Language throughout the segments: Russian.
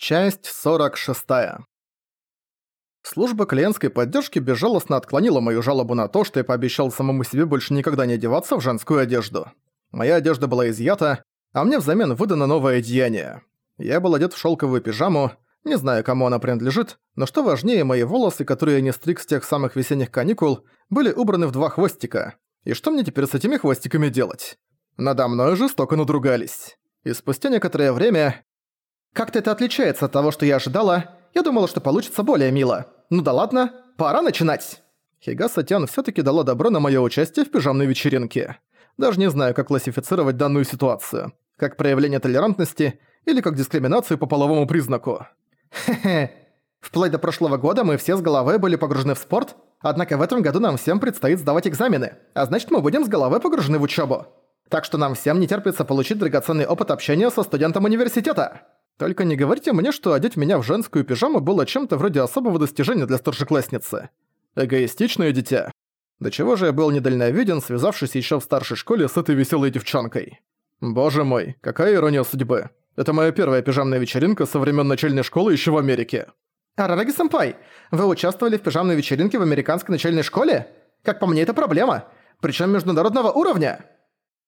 Часть 46. Служба клиентской поддержки безжалостно отклонила мою жалобу на то, что я пообещал самому себе больше никогда не одеваться в женскую одежду. Моя одежда была изъята, а мне взамен выдано новое одеяние. Я был одет в шелковую пижаму, не знаю, кому она принадлежит, но что важнее, мои волосы, которые я не стриг с тех самых весенних каникул, были убраны в два хвостика. И что мне теперь с этими хвостиками делать? Надо мной жестоко надругались. И спустя некоторое время как-то это отличается от того, что я ожидала. Я думала, что получится более мило. Ну да ладно, пора начинать. Хигаса Тян всё-таки дала добро на моё участие в пижамной вечеринке. Даже не знаю, как классифицировать данную ситуацию. Как проявление толерантности или как дискриминацию по половому признаку. Хе-хе. Вплоть до прошлого года мы все с головой были погружены в спорт, однако в этом году нам всем предстоит сдавать экзамены, а значит мы будем с головой погружены в учёбу. Так что нам всем не терпится получить драгоценный опыт общения со студентом университета. Только не говорите мне, что одеть меня в женскую пижаму было чем-то вроде особого достижения для старшеклассницы. Эгоистичное дитя. До чего же я был недальновиден, связавшись еще в старшей школе с этой веселой девчонкой. Боже мой, какая ирония судьбы. Это моя первая пижамная вечеринка со времен начальной школы еще в Америке. Арараги-сэмпай, вы участвовали в пижамной вечеринке в американской начальной школе? Как по мне, это проблема. Причем международного уровня.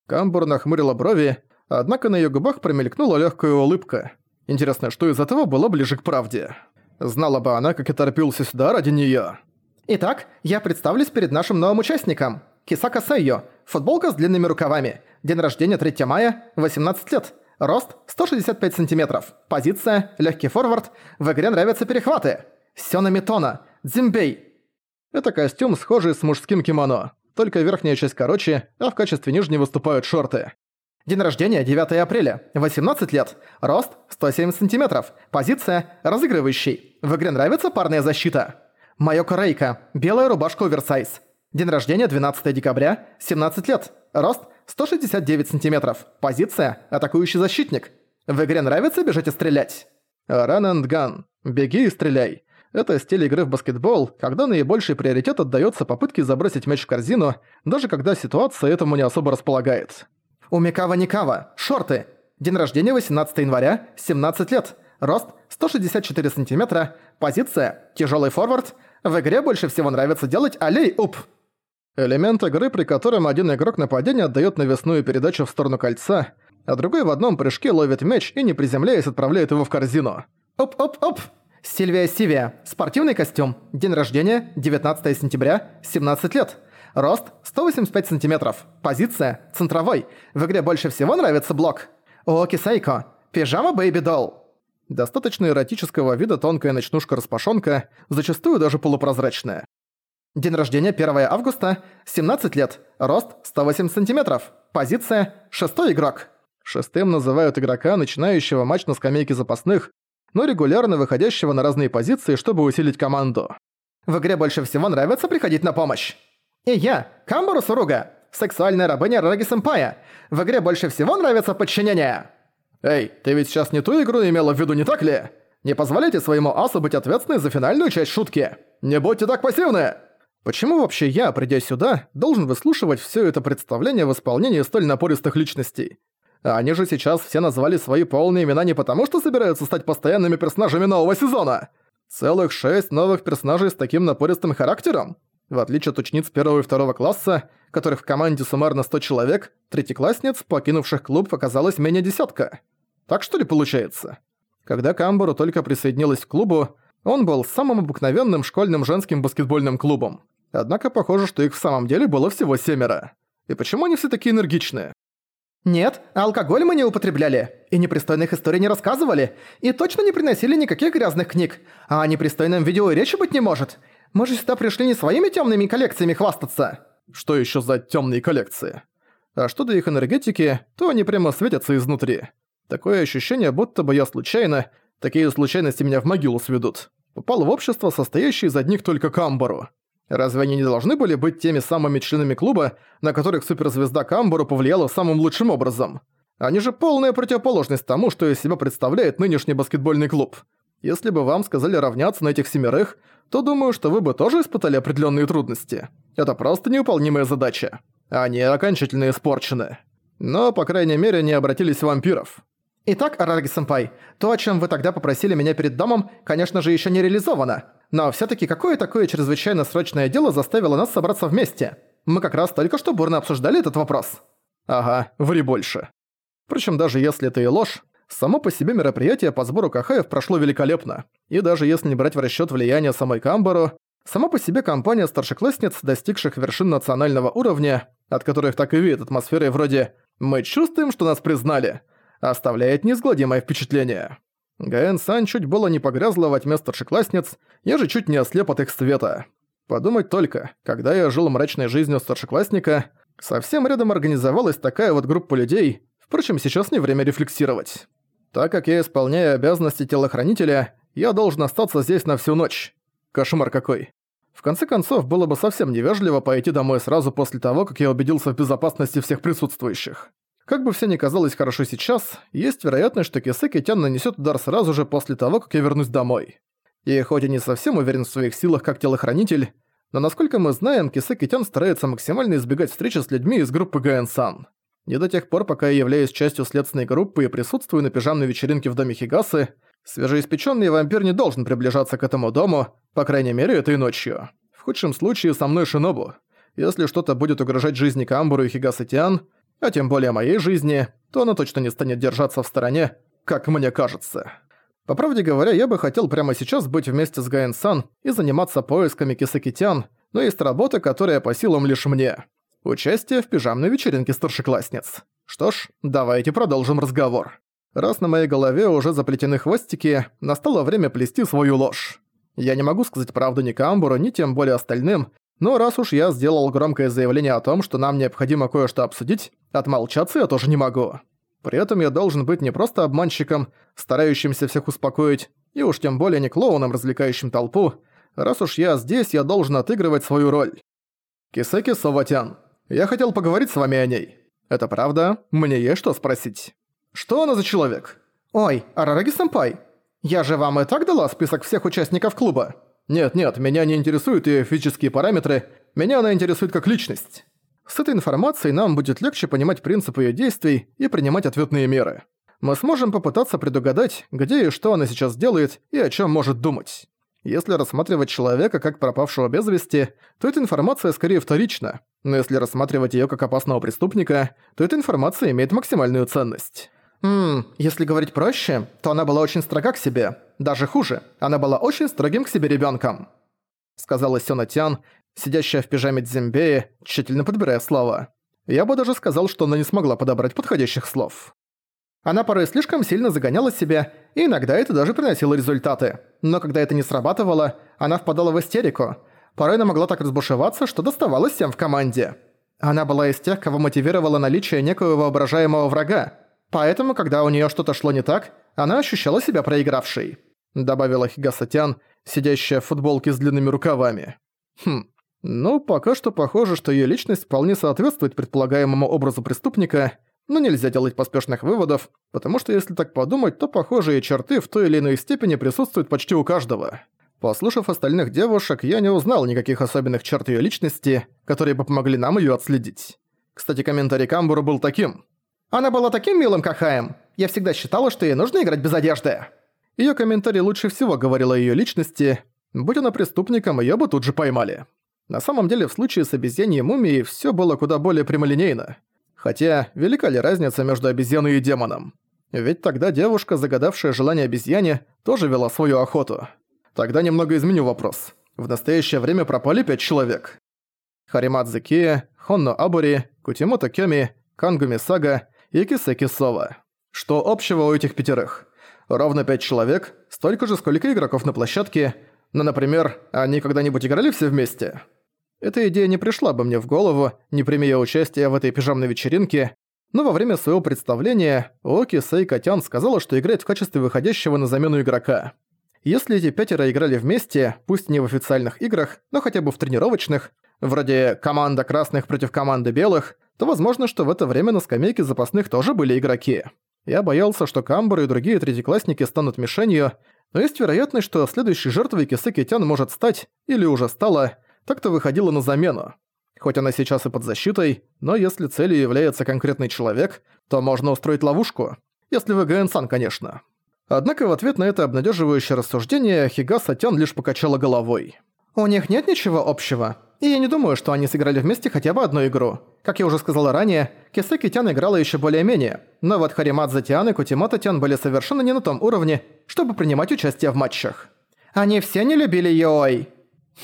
Камбур нахмурила брови, однако на ее губах промелькнула легкая улыбка. Интересно, что из этого было ближе к правде? Знала бы она, как я торопился сюда ради неё. Итак, я представлюсь перед нашим новым участником. Кисака Сайо. Футболка с длинными рукавами. День рождения 3 мая, 18 лет. Рост 165 сантиметров. Позиция – легкий форвард. В игре нравятся перехваты. Сёна Митона. Дзимбей. Это костюм, схожий с мужским кимоно. Только верхняя часть короче, а в качестве нижней выступают шорты. День рождения 9 апреля, 18 лет, рост 170 сантиметров, позиция разыгрывающий. В игре нравится парная защита. Майоко Рейка, белая рубашка оверсайз. День рождения 12 декабря, 17 лет, рост 169 сантиметров, позиция атакующий защитник. В игре нравится бежать и стрелять. Run and gun. Беги и стреляй. Это стиль игры в баскетбол, когда наибольший приоритет отдается попытке забросить мяч в корзину, даже когда ситуация этому не особо располагает. У Микава Никава. Шорты. День рождения 18 января, 17 лет. Рост 164 сантиметра. Позиция тяжелый форвард. В игре больше всего нравится делать алей-уп. Элемент игры, при котором один игрок нападения отдает навесную передачу в сторону кольца, а другой в одном прыжке ловит мяч и, не приземляясь, отправляет его в корзину. Оп-оп-оп! Сильвия Сивия. Спортивный костюм. День рождения 19 сентября, 17 лет. Рост 185 сантиметров. Позиция – центровой. В игре больше всего нравится блок. Оки Сайко. Пижама Бэйби Долл. Достаточно эротического вида тонкая ночнушка-распашонка, зачастую даже полупрозрачная. День рождения 1 августа, 17 лет, рост 180 сантиметров, позиция – шестой игрок. Шестым называют игрока, начинающего матч на скамейке запасных, но регулярно выходящего на разные позиции, чтобы усилить команду. В игре больше всего нравится приходить на помощь. И я, Камбару Суруга, сексуальная рабыня Раги-сэмпая. В игре больше всего нравится подчинение. Эй, ты ведь сейчас не ту игру имела в виду, не так ли? Не позволяйте своему асу быть ответственной за финальную часть шутки. Не будьте так пассивны! Почему вообще я, придя сюда, должен выслушивать все это представление в исполнении столь напористых личностей? Они же сейчас все назвали свои полные имена не потому, что собираются стать постоянными персонажами нового сезона. Целых шесть новых персонажей с таким напористым характером? В отличие от учениц первого и второго класса, которых в команде суммарно 100 человек, третьеклассниц, покинувших клуб, оказалось менее десятка. Так что ли получается? Когда Камбару только присоединилась к клубу, он был самым обыкновенным школьным женским баскетбольным клубом. Однако похоже, что их в самом деле было всего семеро. И почему они все такие энергичные? «Нет, алкоголь мы не употребляли, и непристойных историй не рассказывали, и точно не приносили никаких грязных книг, а о непристойном видео и речи быть не может. Мы же сюда пришли не своими темными коллекциями хвастаться. Что еще за темные коллекции? А что до их энергетики, то они прямо светятся изнутри. Такое ощущение, будто бы я случайно, такие случайности меня в могилу сведут. Попал в общество, состоящее из одних только Камбару. Разве они не должны были быть теми самыми членами клуба, на которых суперзвезда Камбару повлияла самым лучшим образом? Они же полная противоположность тому, что из себя представляет нынешний баскетбольный клуб. Если бы вам сказали равняться на этих семерых, то думаю, что вы бы тоже испытали определенные трудности. Это просто невыполнимая задача. Они окончательно испорчены. Но, по крайней мере, не обратились в вампиров. Итак, Арараги-сэмпай, то, о чем вы тогда попросили меня перед домом, конечно же, еще не реализовано. Но все таки какое такое чрезвычайно срочное дело заставило нас собраться вместе? Мы как раз только что бурно обсуждали этот вопрос. Ага, ври больше. Впрочем, даже если это и ложь, само по себе мероприятие по сбору кахаев прошло великолепно. И даже если не брать в расчет влияние самой Камбару, сама по себе компания старшеклассниц, достигших вершин национального уровня, от которых так и веет атмосферой вроде «мы чувствуем, что нас признали», оставляет неизгладимое впечатление. Гаэн Сан чуть было не погрязла во тьме старшеклассниц, я же чуть не ослеп от их света. Подумать только, когда я жил мрачной жизнью старшеклассника, совсем рядом организовалась такая вот группа людей, впрочем, сейчас не время рефлексировать. Так как я исполняю обязанности телохранителя, я должен остаться здесь на всю ночь. Кошмар какой. В конце концов, было бы совсем невежливо пойти домой сразу после того, как я убедился в безопасности всех присутствующих. Как бы все ни казалось хорошо сейчас, есть вероятность, что Кисеки Тян нанесет удар сразу же после того, как я вернусь домой. И хоть я не совсем уверен в своих силах как телохранитель, но насколько мы знаем, Кисеки Тян старается максимально избегать встречи с людьми из группы Гаэн-сан. Не до тех пор, пока я являюсь частью следственной группы и присутствую на пижамной вечеринке в доме Хигасы, свежеиспеченный вампир не должен приближаться к этому дому, по крайней мере, этой ночью. В худшем случае со мной Шинобу. Если что-то будет угрожать жизни Камбуру и Хигасы Тян, а тем более моей жизни, то она точно не станет держаться в стороне, как мне кажется. По правде говоря, я бы хотел прямо сейчас быть вместе с Гаэн-сан и заниматься поисками Кисакитян, но есть работа, которая по силам лишь мне. Участие в пижамной вечеринке старшеклассниц. Что ж, давайте продолжим разговор. Раз на моей голове уже заплетены хвостики, настало время плести свою ложь. Я не могу сказать правду ни Камбуру, ни тем более остальным, но раз уж я сделал громкое заявление о том, что нам необходимо кое-что обсудить, отмолчаться я тоже не могу. При этом я должен быть не просто обманщиком, старающимся всех успокоить, и уж тем более не клоуном, развлекающим толпу. Раз уж я здесь, я должен отыгрывать свою роль. Кисеки Соватян, я хотел поговорить с вами о ней. Это правда? Мне есть что спросить. Что она за человек? Ой, Арараги-сэмпай, я же вам и так дала список всех участников клуба. Нет-нет, меня не интересуют ее физические параметры, меня она интересует как личность. С этой информацией нам будет легче понимать принципы ее действий и принимать ответные меры. Мы сможем попытаться предугадать, где и что она сейчас делает и о чем может думать. Если рассматривать человека как пропавшего без вести, то эта информация скорее вторична, но если рассматривать ее как опасного преступника, то эта информация имеет максимальную ценность. Ммм, если говорить проще, то она была очень строга к себе. Даже хуже, она была очень строгим к себе ребенком. Сказала Сёна Тян, сидящая в пижаме Дзимбеи, тщательно подбирая слова. Я бы даже сказал, что она не смогла подобрать подходящих слов. Она порой слишком сильно загоняла себя, и иногда это даже приносило результаты. Но когда это не срабатывало, она впадала в истерику. Порой она могла так разбушеваться, что доставалось всем в команде. Она была из тех, кого мотивировало наличие некоего воображаемого врага, Поэтому, когда у нее что-то шло не так, она ощущала себя проигравшей», добавила Хигасатян, сидящая в футболке с длинными рукавами. «Хм, ну, пока что похоже, что ее личность вполне соответствует предполагаемому образу преступника, но нельзя делать поспешных выводов, потому что если так подумать, то похожие черты в той или иной степени присутствуют почти у каждого. Послушав остальных девушек, я не узнал никаких особенных черт ее личности, которые бы помогли нам ее отследить. Кстати, комментарий Камбуру был таким. Она была таким милым кахаем. Я всегда считала, что ей нужно играть без одежды. Её комментарий лучше всего говорил о её личности. Будь она преступником, её бы тут же поймали. На самом деле, в случае с обезьяньей мумией всё было куда более прямолинейно. Хотя, велика ли разница между обезьяной и демоном? Ведь тогда девушка, загадавшая желание обезьяне, тоже вела свою охоту. Тогда немного изменю вопрос. В настоящее время пропали пять человек. Харимадзе Кия, Хонно Абори, Кутимото Кёми, Кангуми Сага и Кисеки Сова. Что общего у этих пятерых? Ровно пять человек, столько же, сколько игроков на площадке, но, например, они когда-нибудь играли все вместе? Эта идея не пришла бы мне в голову, не примея участия в этой пижамной вечеринке, но во время своего представления Оки Сэй Котян сказала, что играет в качестве выходящего на замену игрока. Если эти пятеро играли вместе, пусть не в официальных играх, но хотя бы в тренировочных, вроде команда красных против команды белых, то возможно, что в это время на скамейке запасных тоже были игроки. Я боялся, что Камбар и другие третьеклассники станут мишенью, но есть вероятность, что следующей жертвой Кисеки Тян может стать, или уже стала, так-то выходила на замену. Хоть она сейчас и под защитой, но если целью является конкретный человек, то можно устроить ловушку. Если вы Гаэн-сан, конечно. Однако в ответ на это обнадеживающее рассуждение Хигаса Тян лишь покачала головой. «У них нет ничего общего. И я не думаю, что они сыграли вместе хотя бы одну игру. Как я уже сказала ранее, Кисеки Тян играла еще более-менее, но вот Харимадзе Тян и Кутимото Тян были совершенно не на том уровне, чтобы принимать участие в матчах. Они все не любили Йой.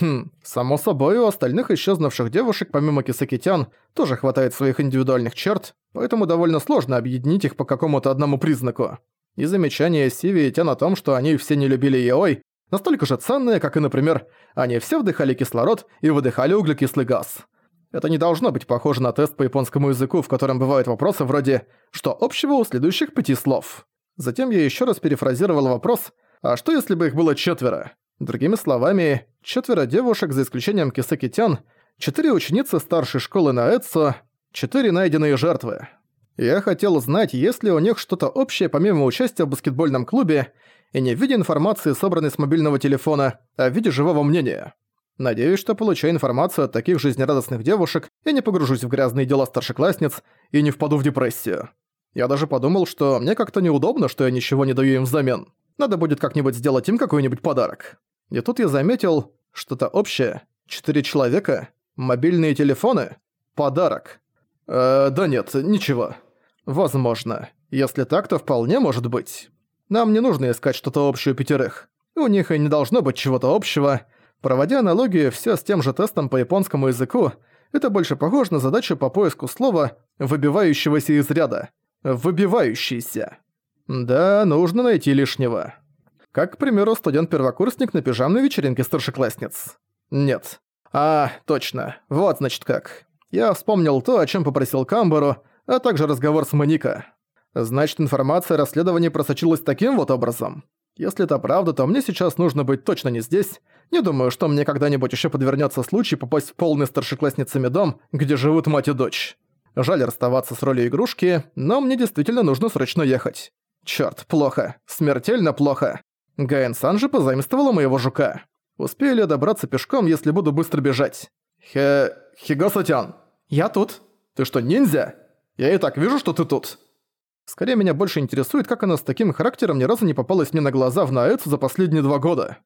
Хм, само собой, у остальных исчезнувших девушек, помимо Кисеки Тян, тоже хватает своих индивидуальных черт, поэтому довольно сложно объединить их по какому-то одному признаку. И замечание Сиви и Тян о том, что они все не любили Йой, настолько же ценные, как и, например, они все вдыхали кислород и выдыхали углекислый газ. Это не должно быть похоже на тест по японскому языку, в котором бывают вопросы вроде «Что общего у следующих пяти слов?». Затем я еще раз перефразировал вопрос «А что если бы их было четверо?». Другими словами, четверо девушек, за исключением Кисеки Тян, четыре ученицы старшей школы на Эдсо, четыре найденные жертвы. Я хотел знать, есть ли у них что-то общее помимо участия в баскетбольном клубе, и не в виде информации, собранной с мобильного телефона, а в виде живого мнения. Надеюсь, что получаю информацию от таких жизнерадостных девушек и не погружусь в грязные дела старшеклассниц и не впаду в депрессию. Я даже подумал, что мне как-то неудобно, что я ничего не даю им взамен. Надо будет как-нибудь сделать им какой-нибудь подарок. И тут я заметил, что-то общее. Четыре человека, мобильные телефоны, подарок. Э, да нет, ничего. Возможно. Если так, то вполне может быть. Нам не нужно искать что-то общее у пятерых. У них и не должно быть чего-то общего. Проводя аналогию все с тем же тестом по японскому языку, это больше похоже на задачу по поиску слова, выбивающегося из ряда. Выбивающийся. Да, нужно найти лишнего. Как, к примеру, студент-первокурсник на пижамной вечеринке старшеклассниц. Нет. А, точно. Вот, значит, как. Я вспомнил то, о чем попросил Камбару, а также разговор с Моника. Значит, информация о расследовании просочилась таким вот образом. Если это правда, то мне сейчас нужно быть точно не здесь. Не думаю, что мне когда-нибудь еще подвернется случай попасть в полный старшеклассницами дом, где живут мать и дочь. Жаль расставаться с ролью игрушки, но мне действительно нужно срочно ехать. Чёрт, плохо. Смертельно плохо. Гаэн-сан же позаимствовала моего жука. Успею ли добраться пешком, если буду быстро бежать? Хе... Хигаса-тян. Я тут. Ты что, ниндзя? Я и так вижу, что ты тут. Скорее меня больше интересует, как она с таким характером ни разу не попалась мне на глаза в Наэцу за последние два года.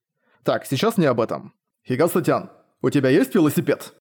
Так, сейчас не об этом. Хигаса-тян, у тебя есть велосипед?